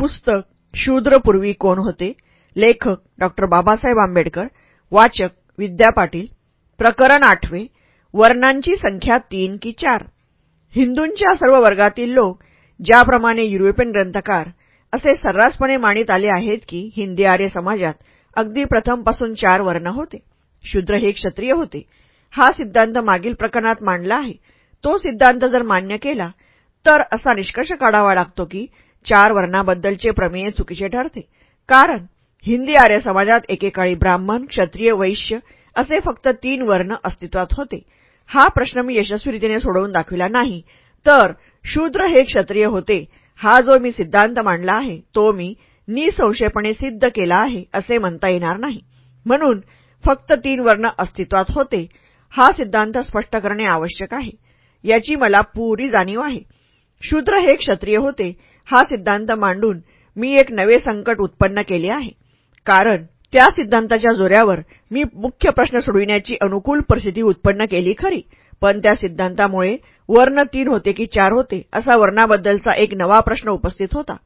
पुस्तक शूद्रपूर्वी कोण होते? लेखक डॉक्टर बाबासाहेब आंबेडकर वाचक विद्या पाटील प्रकरण आठवे वर्णांची संख्या तीन की चार. हिंदूंच्या सर्व वर्गातील लोक ज्याप्रमाणे युरोपियन ग्रंथकार असे सर्रासपणे मानित आले आहेत की हिंदी आर्य समाजात अगदी प्रथमपासून चार वर्ण होते. शूद्र हे क्षत्रिय होते. हा सिद्धांत मागील प्रकरणात मांडला आहे. तो सिद्धांत जर मान्य केला तर असा निष्कर्ष काढावा लागतो की चार वर्णाबद्दलचे प्रमेय चुकीचे ठरते. कारण हिंदी आर्य समाजात एकेकाळी ब्राह्मण क्षत्रिय वैश्य असे फक्त तीन वर्ण अस्तित्वात होते. हा प्रश्न मी यशस्वीरितीने सोडवून दाखविला नाही. तर शूद्र हे क्षत्रिय होते. हा जो मी सिद्धांत मांडला आहे तो मी निसंशयपणे सिद्ध केला आहे असे म्हणता येणार नाही. म्हणून फक्त तीन वर्ण अस्तित्वात होते. हा सिद्धांत स्पष्ट करणे आवश्यक आहे. याची मला पुरी जाणीव आहे. शूद्र हे क्षत्रिय होते. हा सिद्धांत मांडून मी एक नवे संकट उत्पन्न केले आहे. कारण त्या सिद्धांताच्या जोऱ्यावर मी मुख्य प्रश्न सोडविण्याची अनुकूल परिस्थिती उत्पन्न केली खरी. पण त्या सिद्धांतामुळे वर्ण तीन होते की चार होते असा वर्णाबद्दलचा एक नवा प्रश्न उपस्थित होता.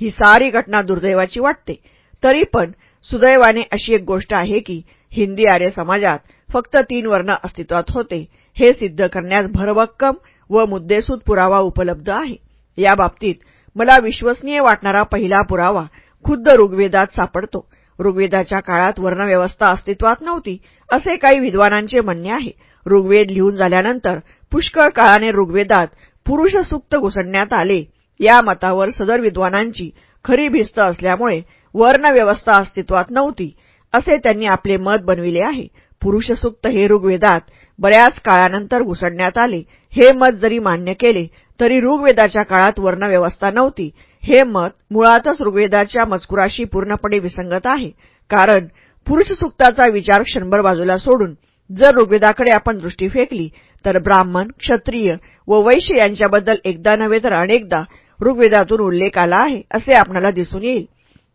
ही सारी घटना दुर्दैवाची वाटते. तरी पण सुदैवाने अशी एक गोष्ट आहे की हिंदी आर्य समाजात फक्त तीन वर्ण अस्तित्वात होते. हे सिद्ध करण्यास भरभक्कम व मुद्देसूद पुरावा उपलब्ध आहे. याबाबतीत मला विश्वसनीय वाटणारा पहिला पुरावा खुद्द ऋग्वेदात सापडतो. ऋग्वेदाच्या काळात वर्णव्यवस्था अस्तित्वात नव्हती असे काही विद्वानांचे म्हणणे आहे. ऋग्वेद लिहून झाल्यानंतर पुष्कळ काळाने ऋग्वेदात पुरुष सुक्त घुसडण्यात आले. या मतावर सदर विद्वानांची खरी भिस्त असल्यामुळे वर्णव्यवस्था अस्तित्वात नव्हती असे त्यांनी आपले मत बनविले आहे. पुरुषसुक्त हे ऋग्वेदात बऱ्याच काळानंतर घुसडण्यात आले. हे मत जरी मान्य केले तरी ऋग्वेदाच्या काळात वर्णव्यवस्था नव्हती. हे मत मुळातच ऋग्वेदाच्या मजकुराशी पूर्णपणे विसंगत आहे. कारण पुरुषसूक्ताचा विचार क्षणभर बाजूला सोडून जर ऋग्वेदाकडे आपण दृष्टी फेकली तर ब्राह्मण क्षत्रिय व वैश्य यांच्याबद्दल एकदा नव्हे तर अनेकदा ऋग्वेदातून उल्लेख आला आहे असे आपणाला दिसून येईल.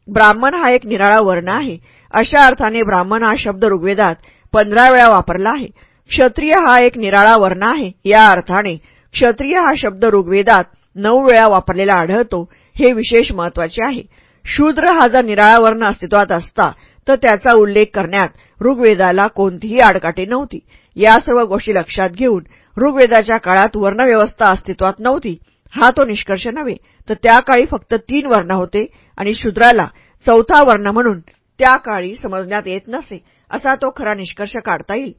ब्राह्मण हा एक निराळा वर्ण आहे. अशा अर्थाने ब्राह्मण हा शब्द ऋग्वेदात पंधरा वेळा वापरला आहे. क्षत्रिय हा एक निराळा वर्ण आहे या अर्थाने क्षत्रिय हा शब्द ऋग्वेदात नऊ वेळा वापरलेला आढळतो हे विशेष महत्त्वाचे आहे. शूद्र हा जर निराळा वर्ण अस्तित्वात असता तर त्याचा उल्लेख करण्यात ऋग्वेदाला कोणतीही आडकाठी नव्हती. या सर्व गोष्टी लक्षात घेऊन ऋग्वेदाच्या काळात वर्णव्यवस्था अस्तित्वात नव्हती. हा तो निष्कर्ष नव्हे. तर त्या काळी फक्त तीन वर्ण होते आणि शूद्राला चौथा वर्ण म्हणून त्या काळी समजण्यात येत नसे असा तो खरा निष्कर्ष काढता येईल.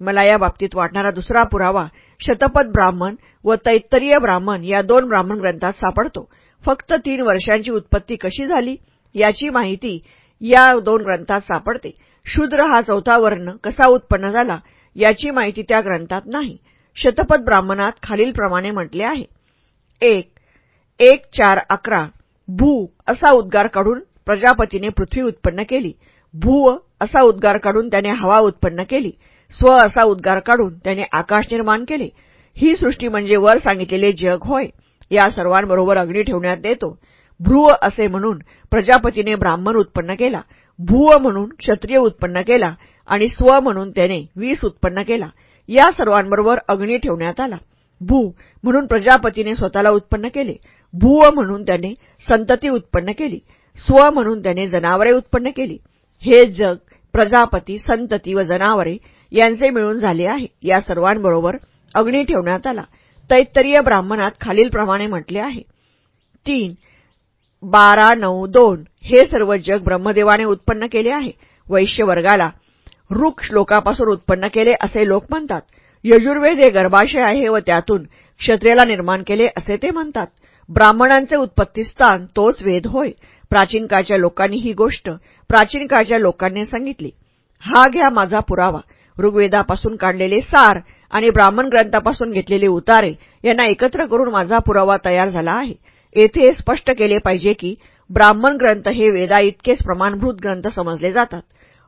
मला या बाबतीत वाटणारा दुसरा पुरावा शतपथ ब्राह्मण व तैत्तरीय ब्राह्मण या दोन ब्राह्मण ग्रंथात सापडतो. फक्त तीन वर्षांची उत्पत्ती कशी झाली याची माहिती या दोन ग्रंथात सापडते. शूद्र हा चौथा वर्ण कसा उत्पन्न झाला याची माहिती त्या ग्रंथात नाही. शतपथ ब्राह्मणात खालीलप्रमाणे म्हटले आहे. एक एक चार अकरा भू असा उद्गार काढून प्रजापतीने पृथ्वी उत्पन्न केली. भूव असा उद्गार काढून त्याने हवा उत्पन्न केली. स्व असा उद्गार काढून त्याने आकाश निर्माण केले. ही सृष्टी म्हणजे वर सांगितलेले जग होय या सर्वांबरोबर अग्नी ठेवण्यात येतो. भ्रुव असे म्हणून प्रजापतीने ब्राह्मण उत्पन्न केला भूव म्हणून क्षत्रिय उत्पन्न केला आणि स्व म्हणून त्याने वीस उत्पन्न केला. या सर्वांबरोबर अग्नी ठेवण्यात आला. भू म्हणून प्रजापतीने स्वतःला उत्पन्न केले. भूव म्हणून त्याने संतती उत्पन्न केली. स्व म्हणून त्याने जनावरे उत्पन्न केली. हे जग प्रजापती संतती व जनावरे यांचे मिळून झाले आहे. या सर्वांबरोबर अग्नी ठेवण्यात आला. तैत्तरीय ब्राह्मणात खालीलप्रमाणे म्हटले आहे. तीन बारा नऊ दोन हे सर्व जग ब्रह्मदेवाने उत्पन्न केले आहे. वैश्य वर्गाला रुख श्लोकापासून उत्पन्न केले असे लोक म्हणतात. यजुर्वेद हे गर्भाशय आहे व त्यातून क्षत्रियाला निर्माण केले असे ते म्हणतात. ब्राह्मणांचे उत्पत्तीस्थान तोच वेद होय. प्राचीन काळच्या लोकांनी ही गोष्ट प्राचीन काळच्या लोकांनी सांगितली. हा घ्या माझा पुरावा. ऋग्वेदापासून काढलेले सार आणि ब्राह्मण ग्रंथापासून घेतलेले उतारे यांना एकत्र करून माझा पुरावा तयार झाला आहे. येथे स्पष्ट केले पाहिजे की ब्राह्मण ग्रंथ हे वेदा इतकेच प्रमाणभूत ग्रंथ समजले जातात.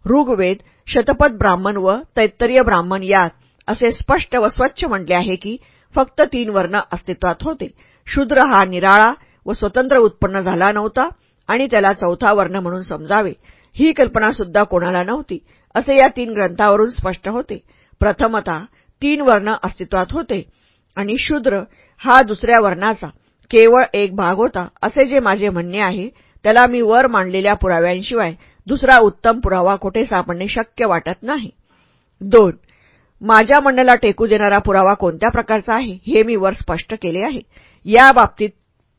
ऋग्वेद शतपथ ब्राह्मण व तैत्तरीय ब्राह्मण यात असे स्पष्ट व स्वच्छ म्हटले आहे की फक्त तीन वर्ण अस्तित्वात होते. शूद्र हा निराळा व स्वतंत्र उत्पन्न झाला नव्हता आणि त्याला चौथा वर्ण म्हणून समजावे. ही कल्पना सुद्धा कोणाला नव्हती. असे या तीन ग्रंथावरून स्पष्ट होते. प्रथमतः तीन वर्ण अस्तित्वात होते आणि शूद्र हा दुसऱ्या वर्णाचा केवळ एक भाग होता. असे जे माझे म्हणणे आहे त्याला मी वर मांडलेल्या पुराव्यांशिवाय दुसरा उत्तम पुरावा कुठे सापडणे शक्य वाटत नाही. दोन माझ्या म्हणण्याला टेकू देणारा पुरावा कोणत्या प्रकारचा आहे हे मी वर स्पष्ट केले आहे. या बाबतीत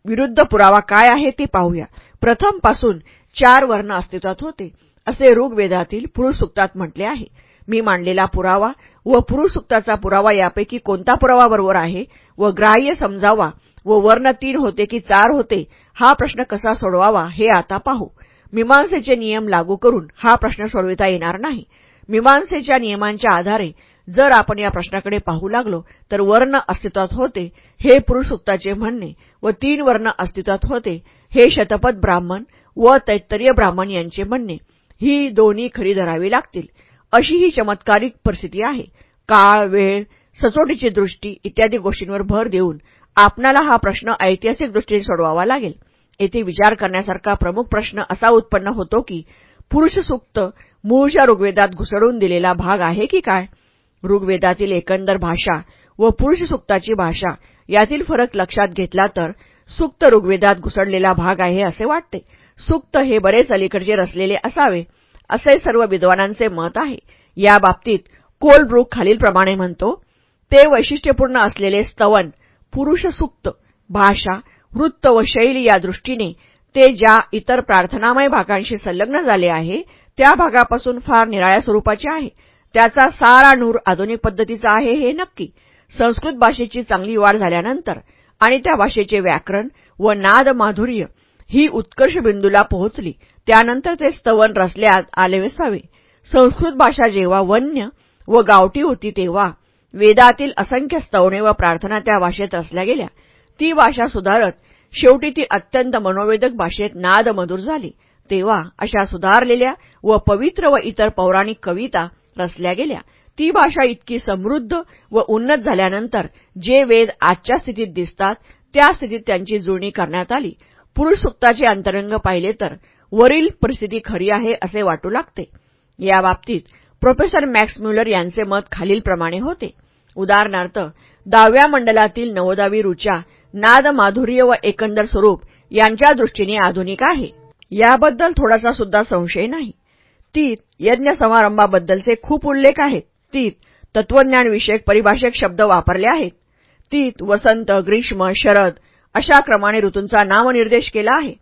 विरुद्ध पुरावा काय आहे ते पाहूया. प्रथमपासून चार वर्ण अस्तित्वात होते. असे ऋग्वेदातील पुरुषसुक्तात म्हटले आहे. मी मांडलेला पुरावा व पुरुषसुक्ताचा पुरावा यापैकी कोणता पुरावा बरोबर आहे व ग्राह्य समजावा व वर्ण तीन होते की चार होते हा प्रश्न कसा सोडवावा हे आता पाहू. मीमांसेचे नियम लागू करून हा प्रश्न सोडविता येणार नाही. मीमांसेच्या नियमांच्या आधारे जर आपण या प्रश्नाकडे पाहू लागलो तर वर्ण अस्तित्वात होते हे पुरुषसुक्ताचे म्हणणे व तीन वर्ण अस्तित्वात होते हे शतपथ ब्राह्मण व तैत्तरीय ब्राह्मण यांचे म्हणणे. ही दोन्ही खरी धरावी लागतील. अशी ही चमत्कारिक परिस्थिती आहे. काळ वेळ सचोटीची दृष्टी इत्यादी गोष्टींवर भर देऊन आपणाला हा प्रश्न ऐतिहासिक दृष्टीने सोडवावा लागेल. येथे विचार करण्यासारखा प्रमुख प्रश्न असा उत्पन्न होतो की पुरुषसुक्त मूळच्या ऋग्वेदात घुसडून दिलेला भाग आहे की काय? ऋग्वेदातील एकंदर भाषा व पुरुषसुक्ताची भाषा यातील फरक लक्षात घेतला तर सुक्त ऋग्वेदात घुसडलेला भाग आहे असे वाटते. सुक्त हे बरेच अलीकडचे रचलेले असावे असे सर्व विद्वानांचे मत आहे. या बाबतीत कोलब्रुक खालीलप्रमाणे म्हणतो ते वैशिष्ट्यपूर्ण असलेले स्तवन पुरुषसुक्त भाषा वृत्त व शैली या दृष्टीने ते ज्या इतर प्रार्थनामय भागांशी संलग्न झाले आहे त्या भागापासून फार निराळ्या स्वरूपाचे आहे. त्याचा सारा नूर आधुनिक पद्धतीचा आहे हे नक्की. संस्कृत भाषेची चांगली वाढ झाल्यानंतर आणि त्या भाषेचे व्याकरण व नाद माधुर्य ही उत्कर्ष बिंदूला पोहोचली. त्यानंतर ते स्तवन रचल्यात आले असावे. संस्कृत भाषा जेव्हा वन्य व गावठी होती तेव्हा वेदातील असंख्य स्तवणे व प्रार्थना त्या भाषेत रचल्या गेल्या. ती भाषा सुधारत शेवटी ती अत्यंत मनोवेदक भाषेत नादमधूर झाली. तेव्हा अशा सुधारलेल्या व पवित्र व इतर पौराणिक कविता रचल्या गेल्या. ती भाषा इतकी समृद्ध व उन्नत झाल्यानंतर जे वेद आजच्या स्थितीत दिसतात त्या स्थितीत त्यांची जुळणी करण्यात आली. पुरुष सुक्ताचे अंतरंग पाहिले तर वरील परिस्थिती खरी आहे असे वाटू लागते. या बाबतीत प्रोफेसर मॅक्स म्युलर यांचे मत खालीलप्रमाणे होते. उदाहरणार्थ दहाव्या मंडलातील नवोदावी रुचा नाद माधुर्य व एकंदर स्वरूप यांच्या दृष्टीने आधुनिक आहे. याबद्दल थोडासा सुद्धा संशय नाही. तीत यज्ञ समारंभाबद्दलचे खूप उल्लेख आहेत. तीत तत्वज्ञानविषयक परिभाषक शब्द वापरले आहेत. तीत वसंत ग्रीष्म शरद अशा क्रमाने ऋतूंचा नामनिर्देश केला आहे.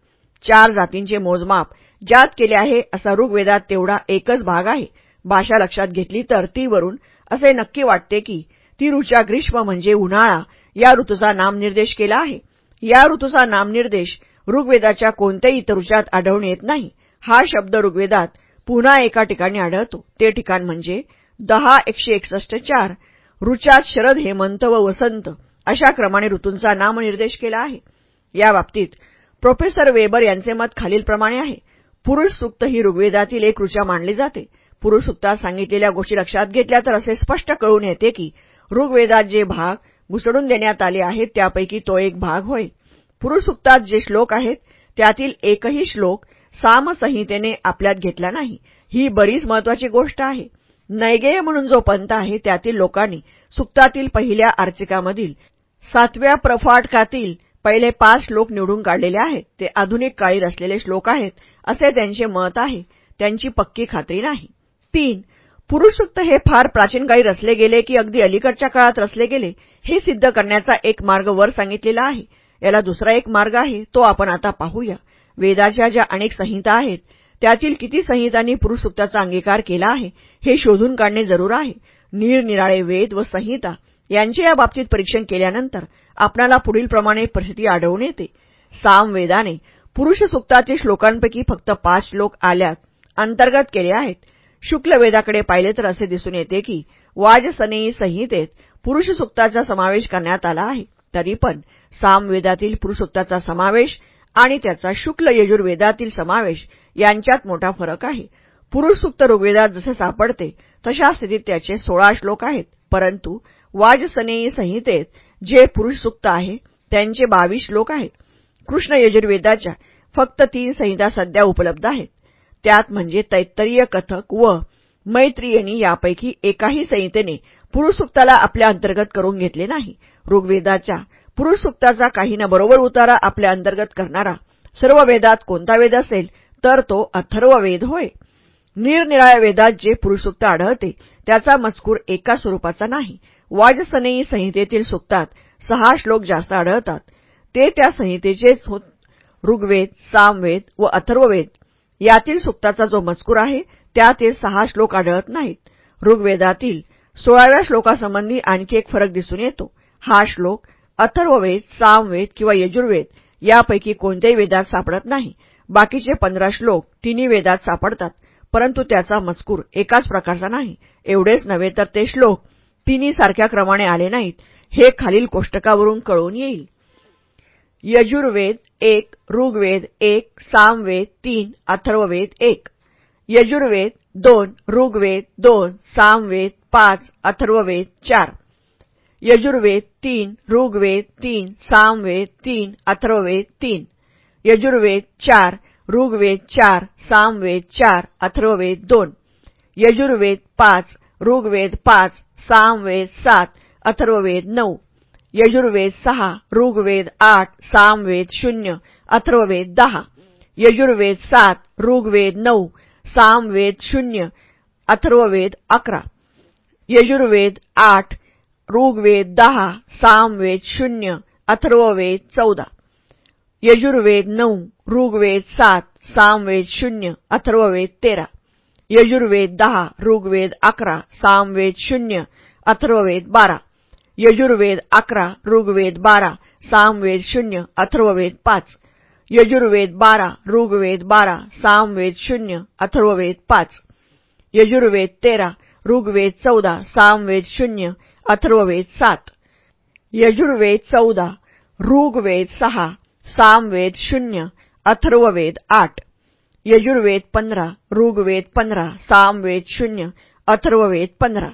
चार जातींचे मोजमाप ज्यात केले आहे असा ऋग्वेदात तेवढा एकच भाग आहे. भाषा लक्षात घेतली तर ती वरून असे नक्की वाटते की ती ऋचा ग्रीष्म म्हणजे उन्हाळा या ऋतूचा नामनिर्देश केला आहे. या ऋतूचा नामनिर्देश ऋग्वेदाच्या कोणत्याही इतर ऋचात आढळून येत नाही. हा शब्द ऋग्वेदात पुन्हा एका ठिकाणी आढळतो. ते ठिकाण म्हणजे दहा एकशे एकसष्ट चार. ऋचात शरद हेमंत व वसंत. अशा क्रमाने ऋतूंचा नामनिर्देश केला आहे. या बाबतीत प्रोफेसर वेबर यांचे मत खालीलप्रमाणे आहे. पुरुष सुक्त ही ऋग्वेदातील एक ऋचा मानली जाते. पुरुष सुक्तात सांगितलेल्या गोष्टी लक्षात घेतल्या तर असे स्पष्ट कळून येते की ऋग्वेदात जे भाग घुसडून देण्यात आले आहेत त्यापैकी तो एक भाग होय. पुरुष सुक्तात जे श्लोक आहेत त्यातील एकही श्लोक सामसंहितेने आपल्यात घेतला नाही. ही बरीच महत्वाची गोष्ट आहे. नैगेय म्हणून जो पंथ आहे त्यातील लोकांनी सुक्तातील पहिल्या अर्चिकामधील सातव्या प्रफाटकातील पहिले पाच श्लोक निवडून काढलेले आहेत. ते आधुनिक काळी रचलेले श्लोक आहेत असे त्यांचे मत आहे. त्यांची पक्की खात्री नाही. तीन पुरुषसूक्त हे फार प्राचीन काळी रचले गेले की अगदी अलीकडच्या काळात रचले गेले हे सिद्ध करण्याचा एक मार्ग वर सांगितलेला आहे. याला दुसरा एक मार्ग आहे तो आपण आता पाहूया. वेदाच्या ज्या अनेक संहिता आहेत त्यातील किती संहितांनी पुरुषसूक्ताचा अंगीकार केला आहे हे शोधून काढणे जरूर आहे. निरनिराळे वेद व संहिता यांचे या बाबतीत परीक्षण केल्यानंतर आपणाला पुढीलप्रमाणे परिस्थिती आढळून येते. सामवेदाने पुरुष सुक्तातील श्लोकांपैकी फक्त पाच श्लोक आल्यात अंतर्गत केले आहेत. शुक्ल वेदाकडे पाहिले तर असे दिसून येते की वाजसनेयी संहितेत पुरुष सुक्ताचा समावेश करण्यात आला आहे. तरी पण सामवेदातील पुरुषोक्ताचा समावेश आणि त्याचा शुक्ल यजुर्वेदातील समावेश यांच्यात मोठा फरक आहे. पुरुष सुक्त ऋग्वेदात जसे सापडते तशा स्थितीत त्याचे सोळा श्लोक आहेत. परंतु वाजसनेयी संहितेत जे पुरुष सुक्त आहे त्यांचे बावीस श्लोक आहेत. कृष्ण यजुर्वेदाच्या फक्त तीन संहिता सध्या उपलब्ध आहेत. त्यात म्हणजे तैत्तरीय कथक व मैत्रियनी यापैकी एकाही संहितेने पुरुषसुक्ताला आपल्या अंतर्गत करून घेतले नाही. ऋग्वेदाच्या पुरुषसुक्ताचा काही ना बरोबर उतारा आपल्या अंतर्गत करणारा सर्व वेदात कोणता वेद असेल तर तो अथर्व वेद होय. निरनिराळ्या वेदात जे पुरुषसुक्त आढळते त्याचा मजकूर एका स्वरूपाचा नाही. वाजसनेयी संहितेतील सुक्तात सहा श्लोक जास्त आढळतात. ते त्या संहितेचेच होत ऋग्वेद सामवेद व अथर्ववेद. यातील सुक्ताचा जो मजकूर आहे त्यात हे सहा श्लोक आढळत नाहीत. ऋग्वेदातील सोळाव्या श्लोकासंबंधी आणखी एक फरक दिसून येतो. हा श्लोक अथर्ववेद सामवेद किंवा यजुर्वेद यापैकी कोणत्याही वेदात सापडत नाही. बाकीचे पंधरा श्लोक तिन्ही वेदात सापडतात परंतु त्याचा मजकूर एकाच प्रकारचा नाही. एवढेच नव्हे तर ते श्लोक तिन्ही सारख्या क्रमाने आले नाहीत. हे खालील कोष्टकावरून कळून येईल. यजुर्वेद एक ऋग्वेद एक सामवेद तीन अथर्ववेद एक. यजुर्वेद दोन ऋग्वेद दोन सामवेद पाच अथर्ववेद चार. यजुर्वेद तीन ऋग्वेद तीन सामवेद तीन अथर्ववेद तीन. यजुर्वेद चार ऋग्वेद चार सामवेद चार अथर्ववेद दोन. यजुर्वेद पाच ऋग्वेद पाच सामवेद सात अथर्ववेद नऊ यजुर्वेद सहा ऋग्वेद आठ सामवेद शून्य अथर्ववेद दहा यजुर्वेद सात ऋग्वेद नऊ सामवेद शून्य अथर्ववेद अकरा यजुर्वेद आठ ऋग्वेद दहा सामवेद शून्य अथर्ववेद चौदा यजुर्वेद नऊ ऋग्वेद सात सामवेद शून्य अथर्ववेद तेरा. यजुर्वेद दहा ऋग्वेद अकरा सामवेद शून्य अथर्ववेद बारा. यजुर्वेद अकरा ऋग्वेद बारा सामवेद शून्य अथर्ववेद पाच. यजुर्वेद बारा ऋग्वेद बारा सामवेद शून्य अथर्ववेद पाच. यजुर्वेद तेरा ऋग्वेद चौदा सामवेद शून्य अथर्ववेद सात. यजुर्वेद चौदा ऋग्वेद सहा सामवेद शून्य अथर्ववेद आठ. यजुर्वेद पंधरा ऋग्वेद पंधरा सामवेद शून्य अथर्ववेद पंधरा.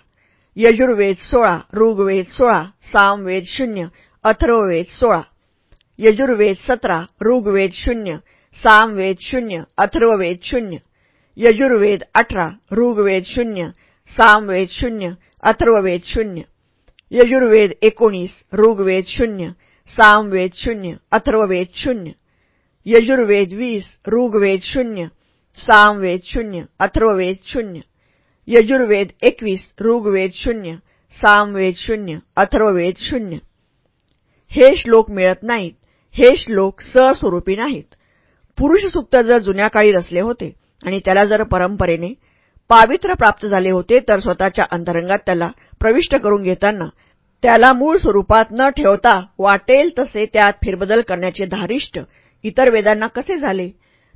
यजुर्वेद सोळा ऋग्वेद सोळा सामवेद शून्य अथर्ववेद सोळा. यजुर्वेद सतरा ऋग्वेद शून्य सामवेद शून्य अथर्ववेद शून्य. यजुर्वेद अठरा ऋग्वेद शून्य सामवेद शून्य अथर्ववेद शून्य. यजुर्वेद एकोणीस ऋग्वेद शून्य सामवेद शून्य अथर्ववेद शून्य. यजुर्वेद वीस ऋग्वेद शून्य सामवेद शून्य अथर्ववेद शून्य यजुर्वेद एकवीस ऋग्वेद शून्य सामवेद शून्य अथर्ववेद शून्य. हे श्लोक मिळत नाहीत. हे श्लोक सस्वरूपी नाहीत. पुरुषसुप्त जर जुन्या काळी रचले होते आणि त्याला जर परंपरेने पावित्र्य प्राप्त झाले होते तर स्वतःच्या अंतरंगात त्याला प्रविष्ट करून घेताना त्याला मूळ स्वरूपात न ठेवता वाटेल तसे त्यात फेरबदल करण्याचे धारिष्ट इतर वेदांना कसे झाले?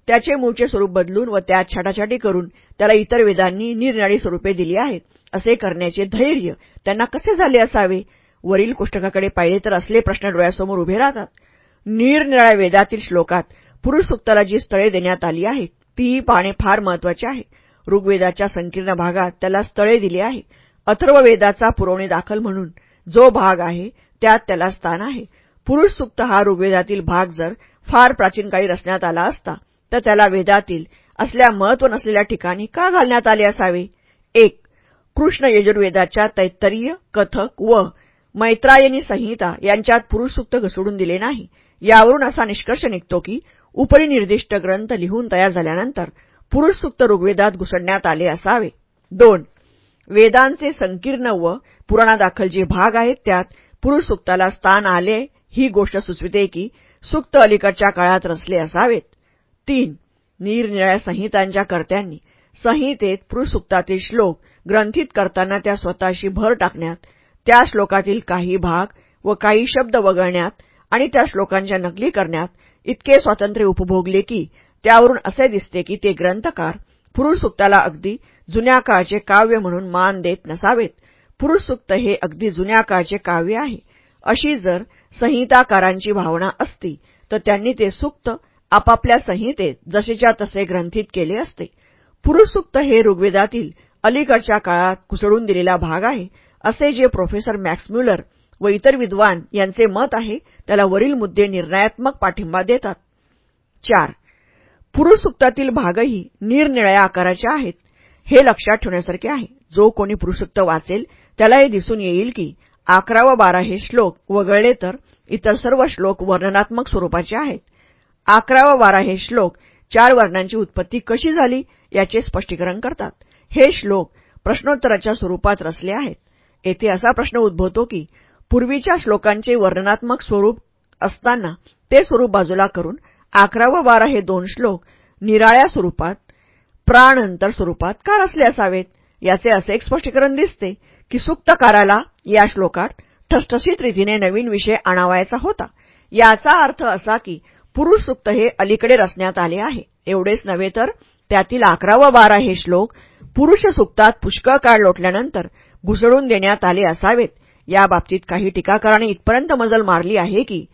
त्याचे मूळचे स्वरूप बदलून व त्यात छाटाछाटी करून त्याला इतर वेदांनी निरनिराळी स्वरूपे दिली आहेत. असे करण्याचे धैर्य त्यांना कसे झाले असावे? वरील कोष्टकाकडे पाहिले तर असले प्रश्न डोळ्यासमोर उभे राहतात. निरनिराळ्या वेदातील श्लोकात पुरुष सुक्ताला जी स्थळे देण्यात आली आहेत तीही पाहणे फार महत्त्वाचे आहे. ऋग्वेदाच्या संकीर्ण भागात त्याला स्थळे दिली आहे अथर्व वेदाचा पुरवणी दाखल म्हणून जो भाग आहे त्यात त्याला स्थान आहे. पुरुष सुक्त हा ऋग्वेदातील भाग जर फार प्राचीन काळी रचण्यात आला असता तर त्याला वेदातील असल्या महत्त्व नसलेल्या ठिकाणी का घालण्यात आले असावे? एक कृष्ण यजुर्वेदाच्या तैत्तरीय कथक व मैत्रायनी संहिता यांच्यात पुरुषसूक्त घसडून दिले नाही. यावरून असा निष्कर्ष निघतो की उपरिनिर्दिष्ट ग्रंथ लिहून तयार झाल्यानंतर पुरुषसूक्त ऋग्वेदात घुसडण्यात आले असावे. दोन वेदांचे संकीर्ण व पुराणादाखल जे भाग आहेत त्यात पुरुषसूक्ताला स्थान आले ही गोष्ट सुचविते की सुक्त अलीकडच्या काळात रचले असावेत. तीन निरनिळ्या संहितांच्या कर्त्यांनी संहितेत पुरुष श्लोक ग्रंथित करताना त्या स्वतःशी भर टाकण्यात त्या श्लोकातील काही भाग व काही शब्द वगळण्यात आणि त्या श्लोकांच्या नकली करण्यात इतके स्वातंत्र्य उपभोगले की त्यावरून असे दिसते की ते ग्रंथकार पुरुषसुक्ताला अगदी जुन्या काळचे काव्य म्हणून मान देत नसावेत. पुरुषसुक्त हे अगदी जुन्या काळचे काव्य आहे. अशी जर संहिताकारांची भावना असती तर त्यांनी ते सुक्त आपापल्या संहितेत जसेच्या तसे ग्रंथित केले असते. पुरुष सुक्त हे ऋग्वेदातील अलीकडच्या काळात कुसळून दिलेला भाग आहे असे जे प्रोफेसर मॅक्सम्युलर व इतर विद्वान यांचे मत आहे त्याला वरील मुद्दे निर्णयात्मक पाठिंबा देतात. चार. पुरुष सुक्तातील भागही निरनिळ्या आकाराचे आहेत. हे लक्षात ठेवण्यासारखे आहे. जो कोणी पुरुषुक्त वाचेल त्याला हे दिसून येईल की अकरा व बारा हे श्लोक वगळले तर इतर सर्व श्लोक वर्णनात्मक स्वरूपाचे आहेत. अकरा व बारा हे श्लोक चार वर्णांची उत्पत्ती कशी झाली याचे स्पष्टीकरण करतात. हे श्लोक प्रश्नोत्तराच्या स्वरूपात रचले आहेत. येथे असा प्रश्न उद्भवतो की पूर्वीच्या श्लोकांचे वर्णनात्मक स्वरूप असताना ते स्वरूप बाजूला करून अकरा व बारा हे दोन श्लोक निराळ्या स्वरूपात प्राणंतर स्वरूपात का रचले असावेत? याचे असे एक स्पष्टीकरण दिसते. की सुक्तकाराला या श्लोकात ठसठसीत रीतीने नवीन विषय आणावायचा होता. याचा अर्थ असा की पुरुष सुक्त हे अलीकडे रचण्यात आले आहे. एवढेच नव्हे तर त्यातील अकरा व बारा हे श्लोक पुरुष सुक्तात पुष्कळ काळ लोटल्यानंतर घुसळून देण्यात आले असावेत. याबाबतीत काही टीकाकारांनी इथपर्यंत मजल मारली आहे की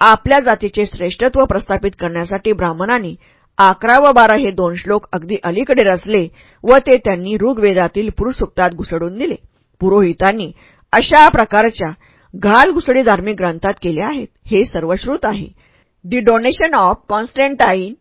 आपल्या जातीचे श्रेष्ठत्व प्रस्थापित करण्यासाठी ब्राह्मणांनी अकरा व बारा हे दोन श्लोक अगदी अलीकडे रचले व ते त्यांनी ऋग्वेदातील पुरुषसुक्तात घुसडून दिले. पुरोहितांनी अशा प्रकारच्या घालघुसडी धार्मिक ग्रंथात केल्या आहेत. हे सर्वश्रुत आहे. The donation of Constantine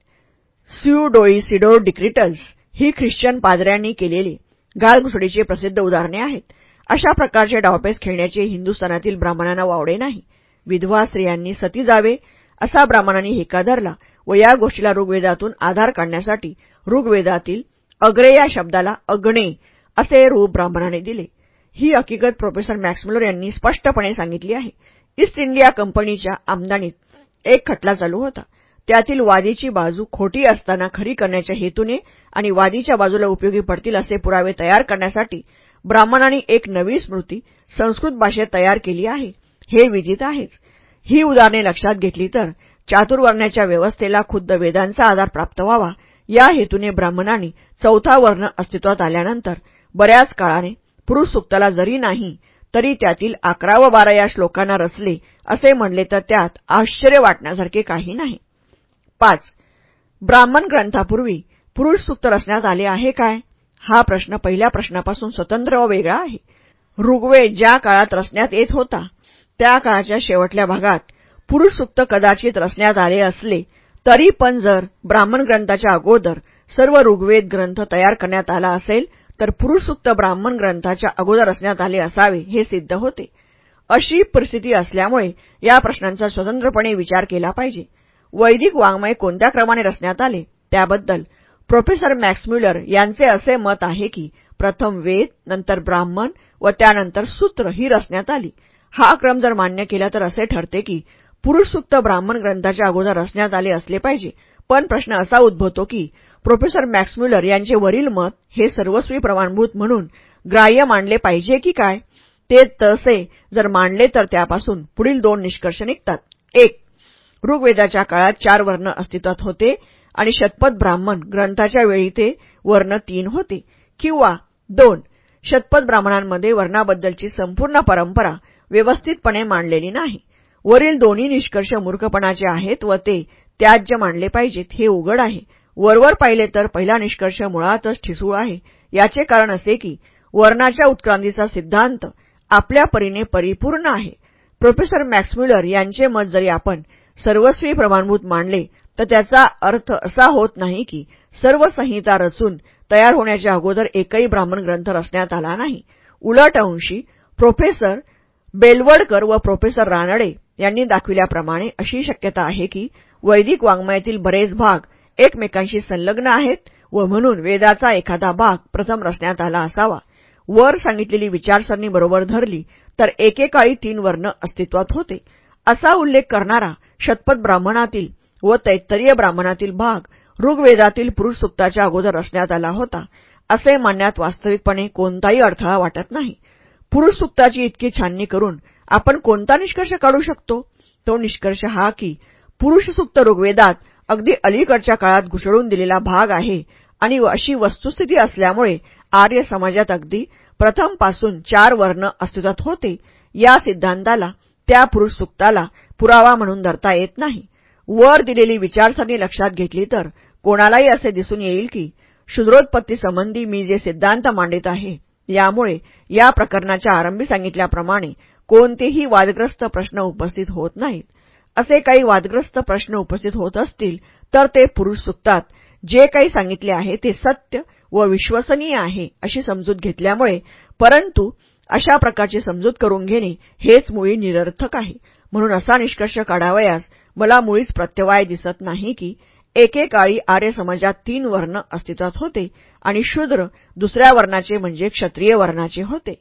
pseudo Isidorean decretals he Christian पादऱ्यांनी केलेली घालघुसडीची प्रसिद्ध उदाहरणे आहेत. अशा प्रकारचे डावपेस खेळण्याचे हिंदुस्थानातील ब्राह्मणांना वावडे नाही. विधवा स्त्रियांनी सती जावे असा ब्राह्मणांनी हेका धरला व या गोष्टीला ऋग्वेदातून आधार काढण्यासाठी ऋग्वेदातील अग्रे या शब्दाला अग्णे असे रूप ब्राह्मणाने दिले. ही हकीकत प्रोफेसर मॅक्समुलर यांनी स्पष्टपणे सांगितली आहे. ईस्ट इंडिया कंपनीच्या आमदानीत एक खटला चालू होता. त्यातील वादीची बाजू खोटी असताना खरी करण्याच्या हेतूने आणि वादीच्या बाजूला उपयोगी पडतील असे पुरावे तयार करण्यासाठी ब्राह्मणांनी एक नवी स्मृती संस्कृत भाषेत तयार केली आहे. हे विदित आहेच. ही उदाहरणे लक्षात घेतली तर चातुर्वर्ण्याच्या व्यवस्थेला खुद्द वेदांचा आधार प्राप्त व्हावा. या हेतूने ब्राह्मणांनी चौथा वर्ण अस्तित्वात आल्यानंतर बऱ्याच काळाने पुरुष सुक्ताला जरी नाही तरी त्यातील अकरा व बारा या श्लोकांना रचले असे म्हणले तर त्यात आश्चर्य वाटण्यासारखे काही नाही. पाच ब्राह्मण ग्रंथापूर्वी पुरुष सुक्त रचण्यात आले आहे काय? हा प्रश्न पहिल्या प्रश्नापासून स्वतंत्र व वेगळा आहे. ऋग्वेद ज्या काळात रचण्यात येत होता त्या काळाच्या शेवटल्या भागात पुरुष सुक्त कदाचित रचण्यात आले असले तरी पण जर ब्राह्मण ग्रंथाच्या अगोदर सर्व ऋग्वेद ग्रंथ तयार करण्यात आला असेल तर पुरुषसुक्त ब्राह्मण ग्रंथाच्या अगोदर रचण्यात आले असावे हे सिद्ध होते. अशी परिस्थिती असल्यामुळे या प्रश्नांचा स्वतंत्रपणे विचार केला पाहिजे. वैदिक वाङ्मय कोणत्या क्रमाने रचण्यात आले? त्याबद्दल प्रोफेसर मॅक्सम्युलर यांचे असे मत आहे की प्रथम वेद नंतर ब्राह्मण व त्यानंतर सूत्र ही रचण्यात आली. हा क्रम जर मान्य केला तर असे ठरते की पुरुषसुक्त ब्राह्मण ग्रंथाच्या अगोदर रचण्यात आले असले पाहिजे. पण प्रश्न असा उद्भवतो की प्रोफेसर मॅक्सम्युलर यांचे वरील मत हे सर्वस्वी प्रमाणभूत म्हणून ग्राह्य मानले पाहिजे की काय? ते तसे जर मानले तर त्यापासून पुढील दोन निष्कर्ष निघतात. एक ऋग्वेदाच्या काळात चार वर्ण अस्तित्वात होते आणि शतपथ ब्राह्मण ग्रंथाच्या वेळी ते वर्ण तीन होते. किंवा दोन शतपथ ब्राह्मणांमध्ये वर्णाबद्दलची संपूर्ण परंपरा व्यवस्थितपणे मांडलेली नाही. वरील दोन्ही निष्कर्ष मूर्खपणाचे आहेत व ते त्याज्य मानले पाहिजेत हे उघड आहे. वरवर पाहिले तर पहिला निष्कर्ष मुळातच ठिसूळ आहे. याचे कारण असे की वर्णाच्या उत्क्रांतीचा सिद्धांत आपल्या परीने परिपूर्ण आहे. प्रोफेसर मॅक्सम्युलर यांचे मत जरी आपण सर्वस्वी प्रमाणभूत मानले तर त्याचा अर्थ असा होत नाही की सर्व संहिता रचून तयार होण्याच्या अगोदर एकही ब्राह्मण ग्रंथ रचण्यात आला नाही. उलट अंशी प्रोफेसर बेलवडकर व प्रोफेसर रानडे यांनी दाखविल्याप्रमाणे अशी शक्यता आहे की वैदिक वाङ्मयातील बरेच भाग एकमेकांशी संलग्न आहेत व म्हणून वेदाचा एखादा भाग प्रथम रचण्यात आला असावा. वर सांगितलेली विचारसरणी बरोबर धरली तर एकेकाळी तीन वर्ण अस्तित्वात होते. असा उल्लेख करणारा शतपथ ब्राह्मणातील व तैत्तरीय ब्राह्मणातील भाग ऋग्वेदातील पुरुष सुक्ताच्या अगोदर रचण्यात आला होता. असे मानण्यात वास्तविकपणे कोणताही अडथळा वाटत नाही. पुरुष सुक्ताची इतकी छाननी करून आपण कोणता निष्कर्ष काढू शकतो? तो निष्कर्ष हा की पुरुष सुक्त ऋग्वेदात अगदी अलीकडच्या काळात घुसळून दिलेला भाग आहे आणि अशी वस्तुस्थिती असल्यामुळे आर्य समाजात अगदी प्रथमपासून चार वर्ण अस्तित्वात होते. या सिद्धांताला त्या पुरुष सुक्ताला पुरावा म्हणून धरता येत नाही. वर दिलेली विचारसरणी लक्षात घेतली तर कोणालाही असे दिसून येईल की शूद्रोत्पत्तीसंबंधी मी जे सिद्धांत मांडित आहे यामुळे या प्रकरणाच्या आरंभी सांगितल्याप्रमाणे कोणतेही वादग्रस्त प्रश्न उपस्थित होत नाहीत. असे काही वादग्रस्त प्रश्न उपस्थित होत असतील तर ते पुरुष सुक्तात जे काही सांगितले आहे ते सत्य व विश्वसनीय आहे अशी समजूत घेतल्यामुळे परंतु अशा प्रकारची समजूत करून घेणे हेच मुळी निरर्थक आहे. म्हणून असा निष्कर्ष काढावयास मला मुळीच प्रत्यवाय दिसत नाही की एकेकाळी आर्य समाजात तीन वर्ण अस्तित्वात होते आणि शूद्र दुसऱ्या वर्णाचे म्हणजे क्षत्रिय वर्णाचे होते.